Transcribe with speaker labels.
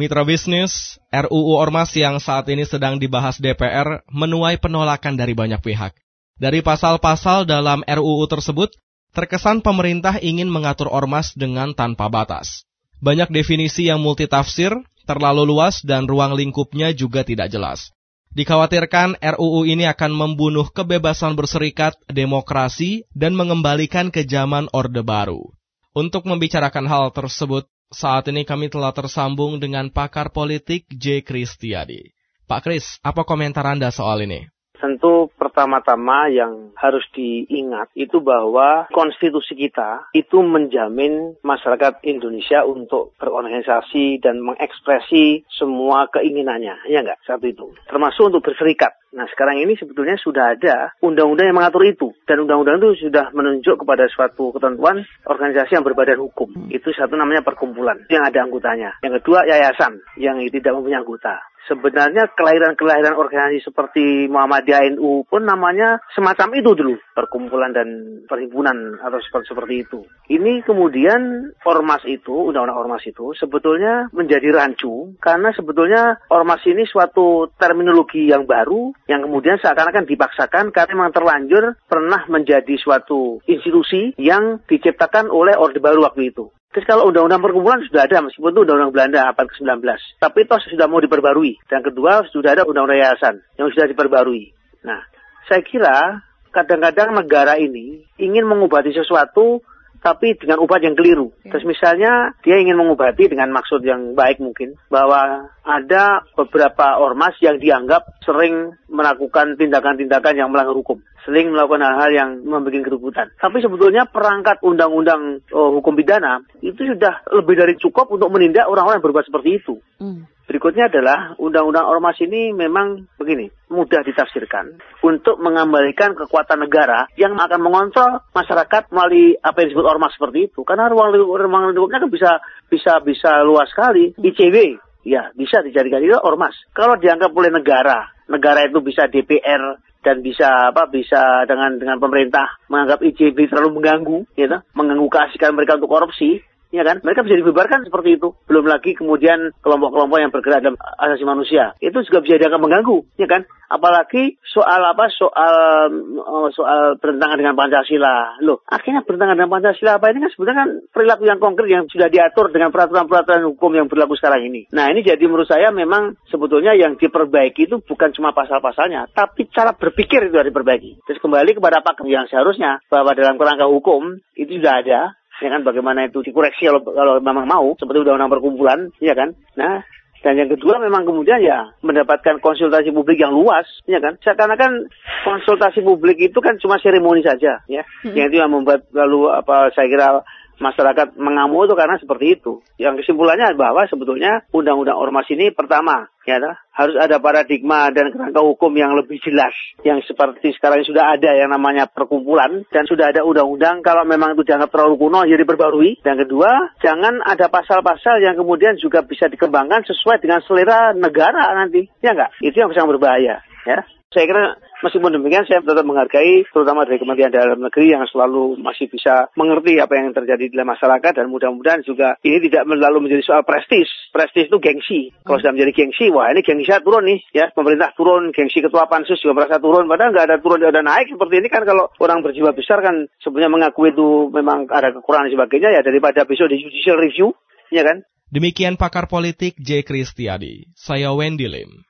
Speaker 1: Mitra bisnis, RUU Ormas yang saat ini sedang dibahas DPR menuai penolakan dari banyak pihak. Dari pasal-pasal dalam RUU tersebut, terkesan pemerintah ingin mengatur ormas dengan tanpa batas. Banyak definisi yang multitafsir, terlalu luas dan ruang lingkupnya juga tidak jelas. Dikhawatirkan RUU ini akan membunuh kebebasan berserikat, demokrasi, dan mengembalikan ke zaman Orde Baru. Untuk membicarakan hal tersebut, saat ini kami telah tersambung dengan pakar politik J. Kristiadi. Pak Kris, apa komentar Anda soal ini?
Speaker 2: Tentu pertama-tama yang harus diingat itu bahwa konstitusi kita itu menjamin masyarakat Indonesia untuk berorganisasi dan mengekspresi semua keinginannya. Ya enggak? Satu itu. Termasuk untuk berserikat. Nah sekarang ini sebetulnya sudah ada undang-undang yang mengatur itu. Dan undang-undang itu sudah menunjuk kepada suatu ketentuan organisasi yang berbadan hukum. Itu satu namanya perkumpulan yang ada anggotanya. Yang kedua yayasan yang tidak mempunyai anggota. Sebenarnya kelahiran-kelahiran organisasi seperti Muhammadiyah NU pun namanya semacam itu dulu. Perkumpulan dan perhimpunan atau seperti, seperti itu. Ini kemudian ormas itu, undang-undang ormas itu sebetulnya menjadi rancu. Karena sebetulnya ormas ini suatu terminologi yang baru yang kemudian seakan-akan dipaksakan karena memang terlanjur pernah menjadi suatu institusi yang diciptakan oleh Orde Baru waktu itu. Terus kalau undang-undang perkumpulan sudah ada, meskipun itu undang-undang Belanda abad ke-19. Tapi itu sudah mau diperbarui. Dan kedua, sudah ada undang-undang yayasan yang sudah diperbarui. Nah, saya kira kadang-kadang negara ini ingin mengobati sesuatu tapi dengan obat yang keliru. Ya. Terus misalnya dia ingin mengobati dengan maksud yang baik mungkin bahwa ada beberapa ormas yang dianggap sering melakukan tindakan-tindakan yang melanggar hukum, sering melakukan hal-hal yang membuat keributan. Tapi sebetulnya perangkat undang-undang uh, hukum pidana itu sudah lebih dari cukup untuk menindak orang-orang yang berbuat seperti itu. Hmm. Berikutnya adalah undang-undang ormas ini memang begini, mudah ditafsirkan untuk mengembalikan kekuatan negara yang akan mengontrol masyarakat melalui apa yang disebut ormas seperti itu. Karena ruang ruang lingkupnya kan bisa bisa bisa luas sekali. ICW ya bisa dijadikan itu ormas. Kalau dianggap oleh negara, negara itu bisa DPR dan bisa apa bisa dengan dengan pemerintah menganggap ICW terlalu mengganggu, gitu, mengganggu keasikan mereka untuk korupsi, ya kan? Mereka bisa dibubarkan seperti itu. Belum lagi kemudian kelompok-kelompok yang bergerak dalam asasi manusia. Itu juga bisa dianggap mengganggu, ya kan? Apalagi soal apa? Soal eh, soal bertentangan dengan Pancasila. Loh, akhirnya bertentangan dengan Pancasila apa ini kan sebenarnya kan perilaku yang konkret yang sudah diatur dengan peraturan-peraturan hukum yang berlaku sekarang ini. Nah, ini jadi menurut saya memang sebetulnya yang diperbaiki itu bukan cuma pasal-pasalnya, tapi cara berpikir itu harus diperbaiki. Terus kembali kepada pakar yang seharusnya bahwa dalam kerangka hukum itu sudah ada ya kan bagaimana itu dikoreksi kalau kalau memang mau seperti undang-undang perkumpulan ya kan nah dan yang kedua memang kemudian ya mendapatkan konsultasi publik yang luas, ya kan? Karena kan konsultasi publik itu kan cuma seremoni saja, ya. Mm-hmm. Yang itu yang membuat lalu apa saya kira masyarakat mengamuk itu karena seperti itu. Yang kesimpulannya bahwa sebetulnya undang-undang ormas ini pertama ya harus ada paradigma dan kerangka hukum yang lebih jelas yang seperti sekarang sudah ada yang namanya perkumpulan dan sudah ada undang-undang kalau memang itu dianggap terlalu kuno jadi diperbarui. Dan kedua, jangan ada pasal-pasal yang kemudian juga bisa dikembangkan sesuai dengan selera negara nanti. Ya enggak? Itu yang sangat berbahaya ya. Saya kira meskipun demikian saya tetap menghargai terutama dari Kementerian Dalam Negeri yang selalu masih bisa mengerti apa yang terjadi di dalam masyarakat dan mudah-mudahan juga ini tidak selalu menjadi soal prestis. Prestis itu gengsi. Kalau sudah menjadi gengsi, wah ini gengsi saya turun nih ya. Pemerintah turun, gengsi ketua pansus juga merasa turun. Padahal nggak ada turun, ada naik seperti ini kan kalau orang berjiwa besar kan sebenarnya mengaku itu memang ada kekurangan dan sebagainya ya daripada besok di judicial review, ya kan?
Speaker 1: Demikian pakar politik J. Kristiadi. Saya Wendy Lim.